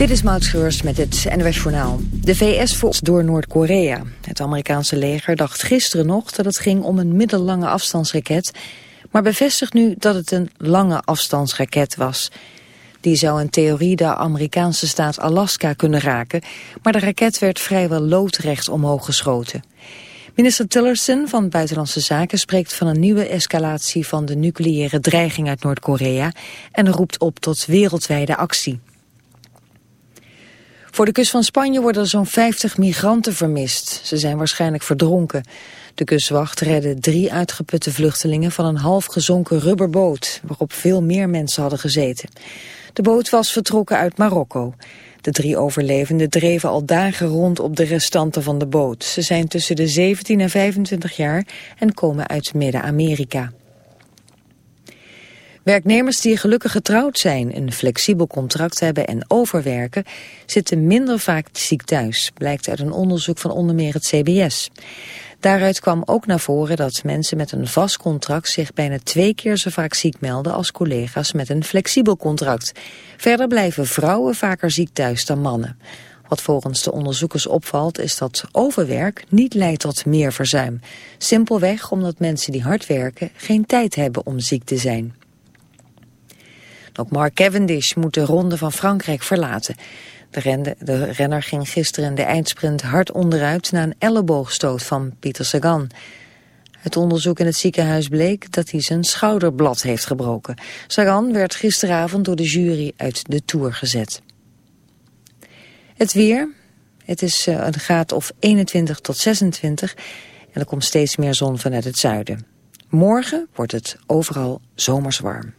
Dit is Maud met het NWS Journaal. De VS volgt door Noord-Korea. Het Amerikaanse leger dacht gisteren nog dat het ging om een middellange afstandsraket... maar bevestigt nu dat het een lange afstandsraket was. Die zou in theorie de Amerikaanse staat Alaska kunnen raken... maar de raket werd vrijwel loodrecht omhoog geschoten. Minister Tillerson van Buitenlandse Zaken spreekt van een nieuwe escalatie van de nucleaire dreiging uit Noord-Korea en roept op tot wereldwijde actie. Voor de kust van Spanje worden er zo'n 50 migranten vermist. Ze zijn waarschijnlijk verdronken. De kustwacht redde drie uitgeputte vluchtelingen van een half gezonken rubberboot... waarop veel meer mensen hadden gezeten. De boot was vertrokken uit Marokko. De drie overlevenden dreven al dagen rond op de restanten van de boot. Ze zijn tussen de 17 en 25 jaar en komen uit Midden-Amerika. Werknemers die gelukkig getrouwd zijn, een flexibel contract hebben en overwerken, zitten minder vaak ziek thuis, blijkt uit een onderzoek van onder meer het CBS. Daaruit kwam ook naar voren dat mensen met een vast contract zich bijna twee keer zo vaak ziek melden als collega's met een flexibel contract. Verder blijven vrouwen vaker ziek thuis dan mannen. Wat volgens de onderzoekers opvalt is dat overwerk niet leidt tot meer verzuim. Simpelweg omdat mensen die hard werken geen tijd hebben om ziek te zijn. Ook Mark Cavendish moet de ronde van Frankrijk verlaten. De, de renner ging gisteren in de eindsprint hard onderuit... na een elleboogstoot van Pieter Sagan. Het onderzoek in het ziekenhuis bleek dat hij zijn schouderblad heeft gebroken. Sagan werd gisteravond door de jury uit de Tour gezet. Het weer. Het is uh, een graad of 21 tot 26 en er komt steeds meer zon vanuit het zuiden. Morgen wordt het overal zomers warm.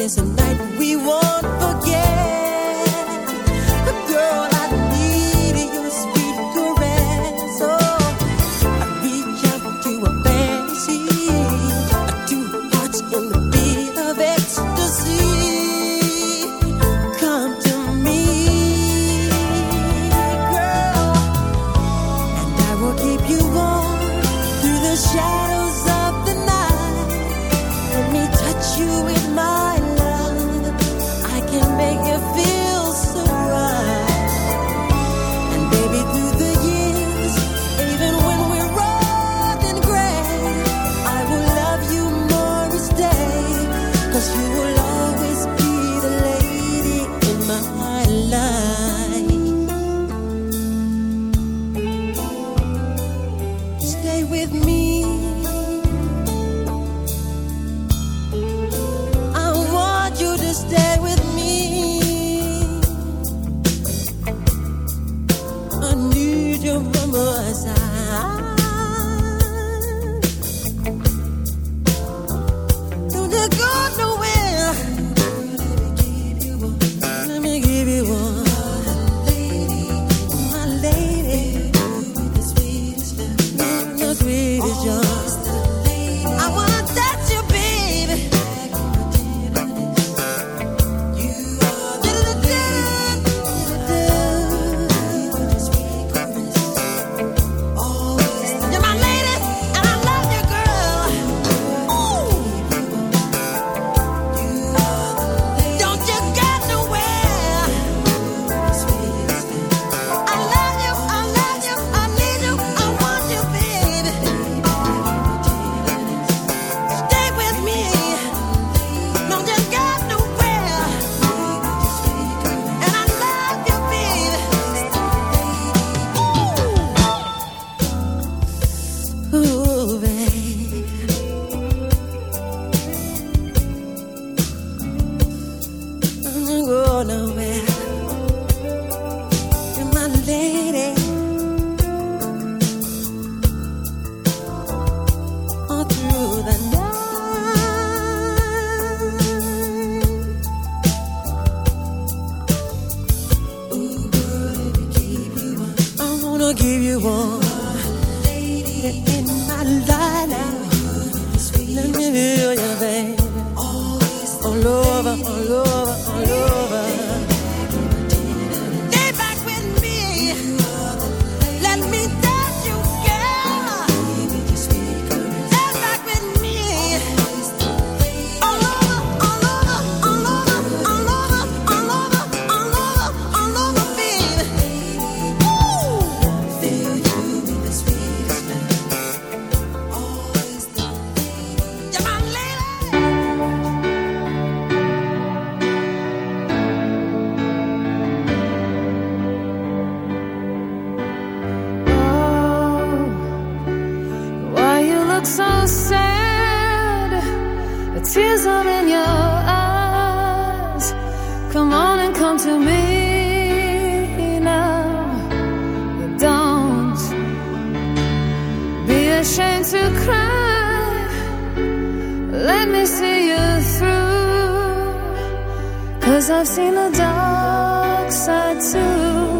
There's a night to cry. Let me see you through. Cause I've seen the dark side too.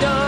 done.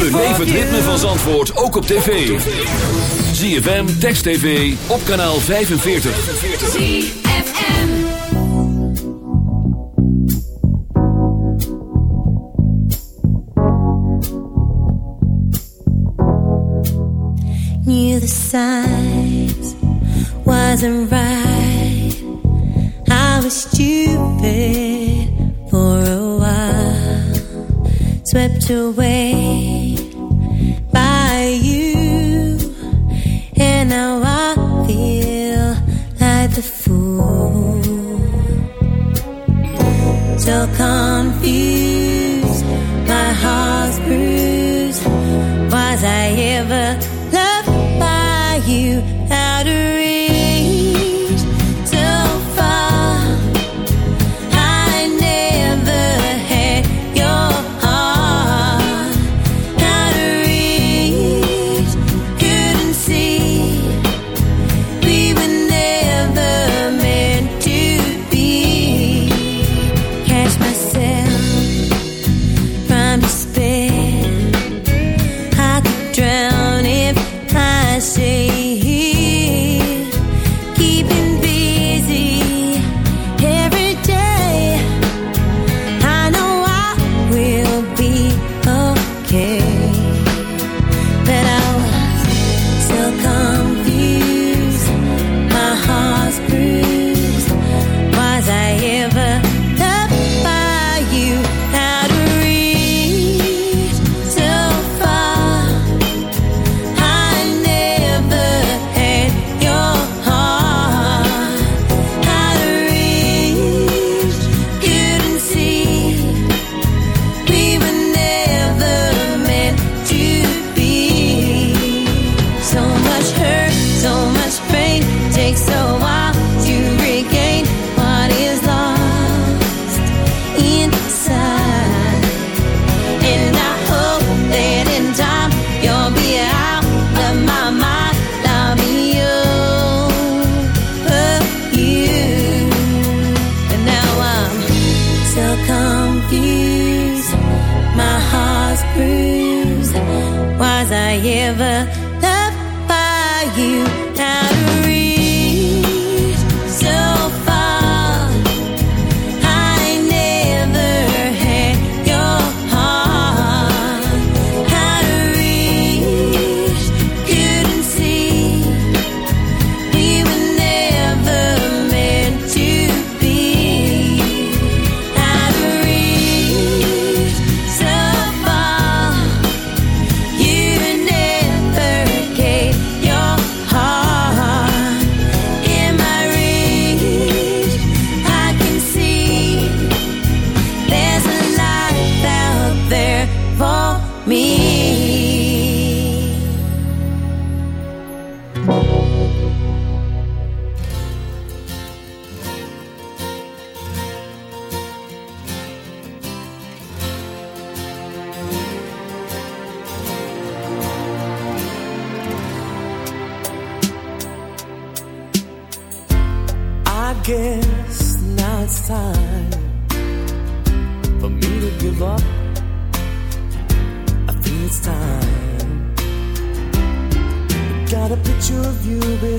Beleef het ritme van Zandvoort ook op tv. ZFM, Text TV, op kanaal 45. ZFM Knew the signs wasn't right I was stupid for a while Swept away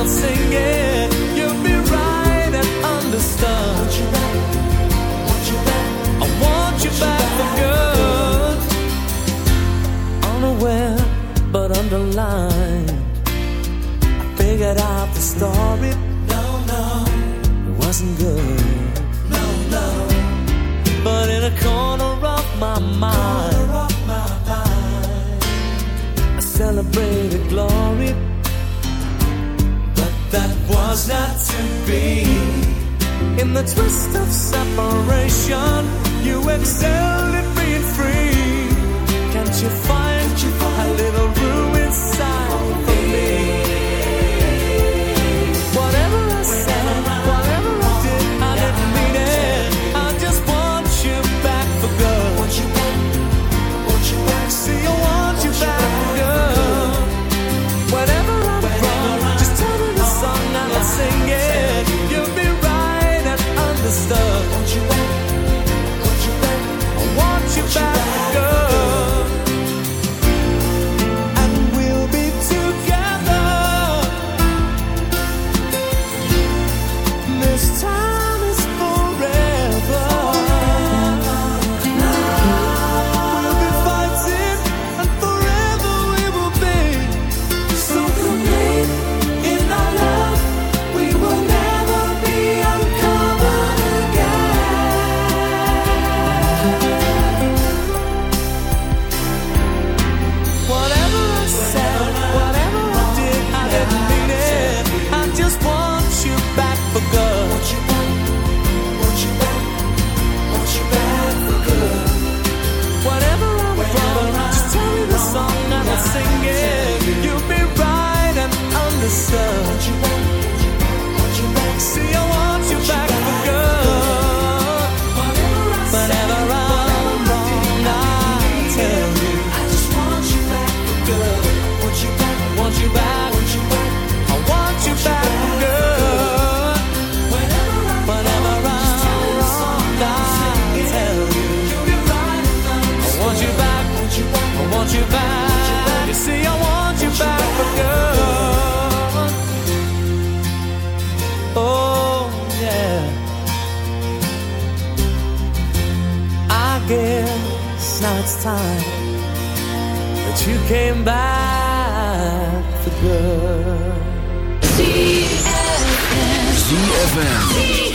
not you'll be right and understood. I want you back for good. Unaware, but Was not to be. In the twist of separation, you excelled at being free. Can't you find, you find a little room inside? you came back for good. ZFM. ZFM.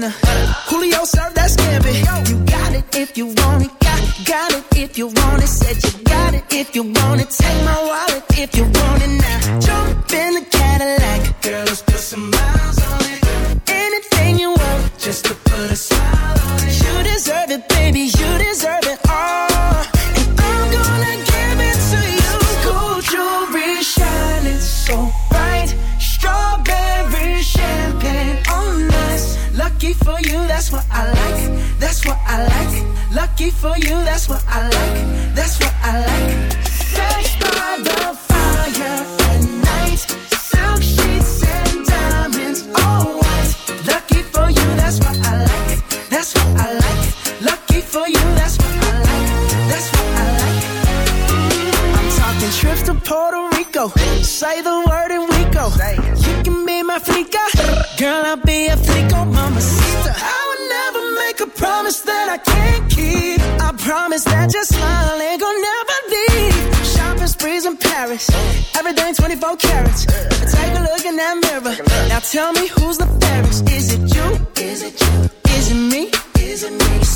Tail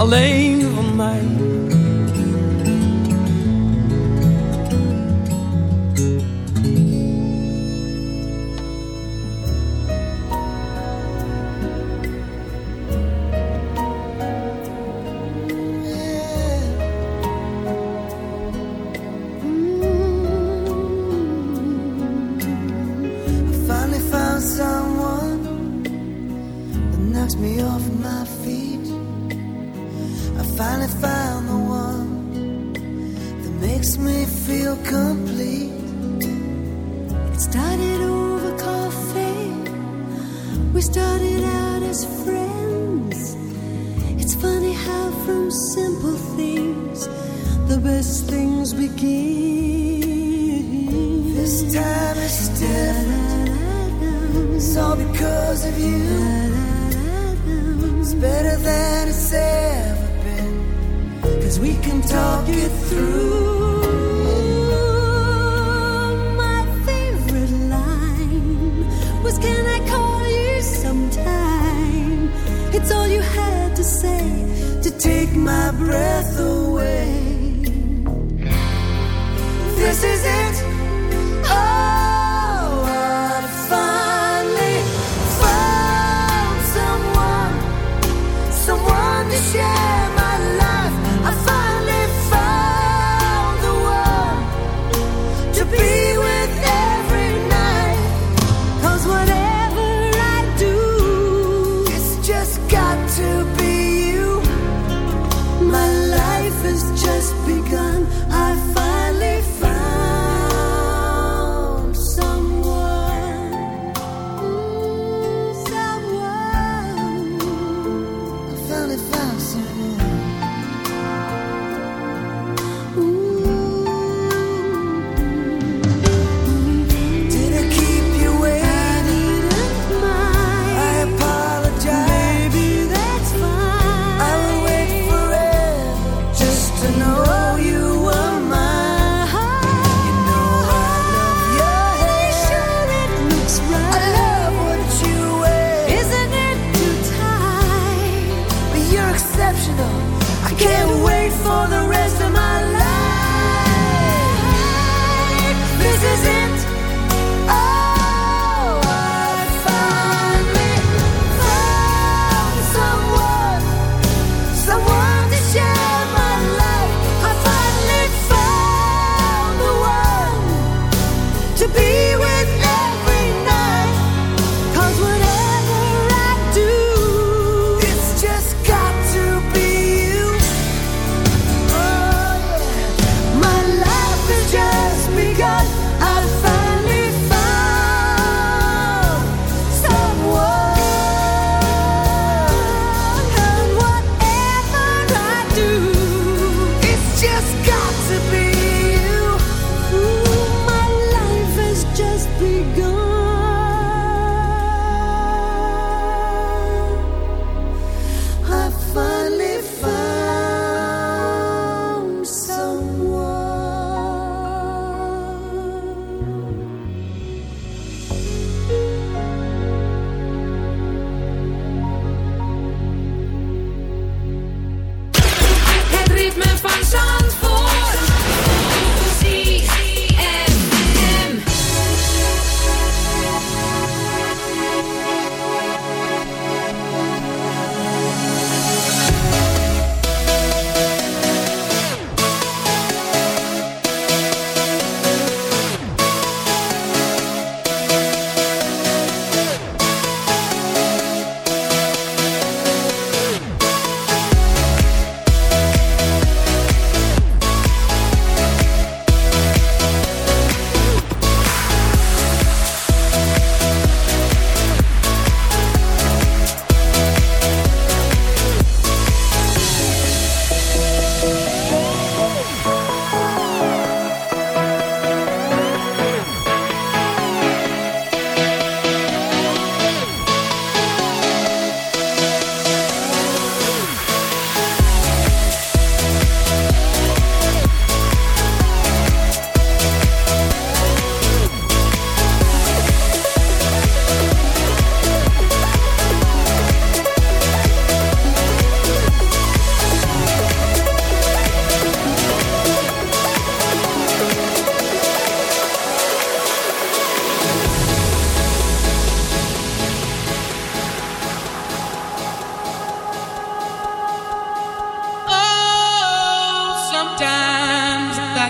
alleen take my breath.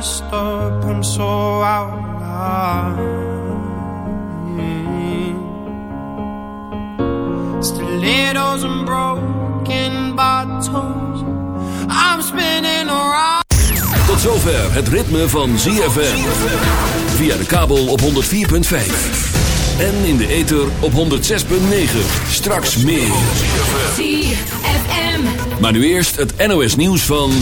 messed up, I'm so out of line. Stilettos and broken bottles. I'm spinning around. Tot zover het ritme van ZFM. Via de kabel op 104.5. En in de ether op 106.9. Straks meer. ZFM. Maar nu eerst het NOS nieuws van...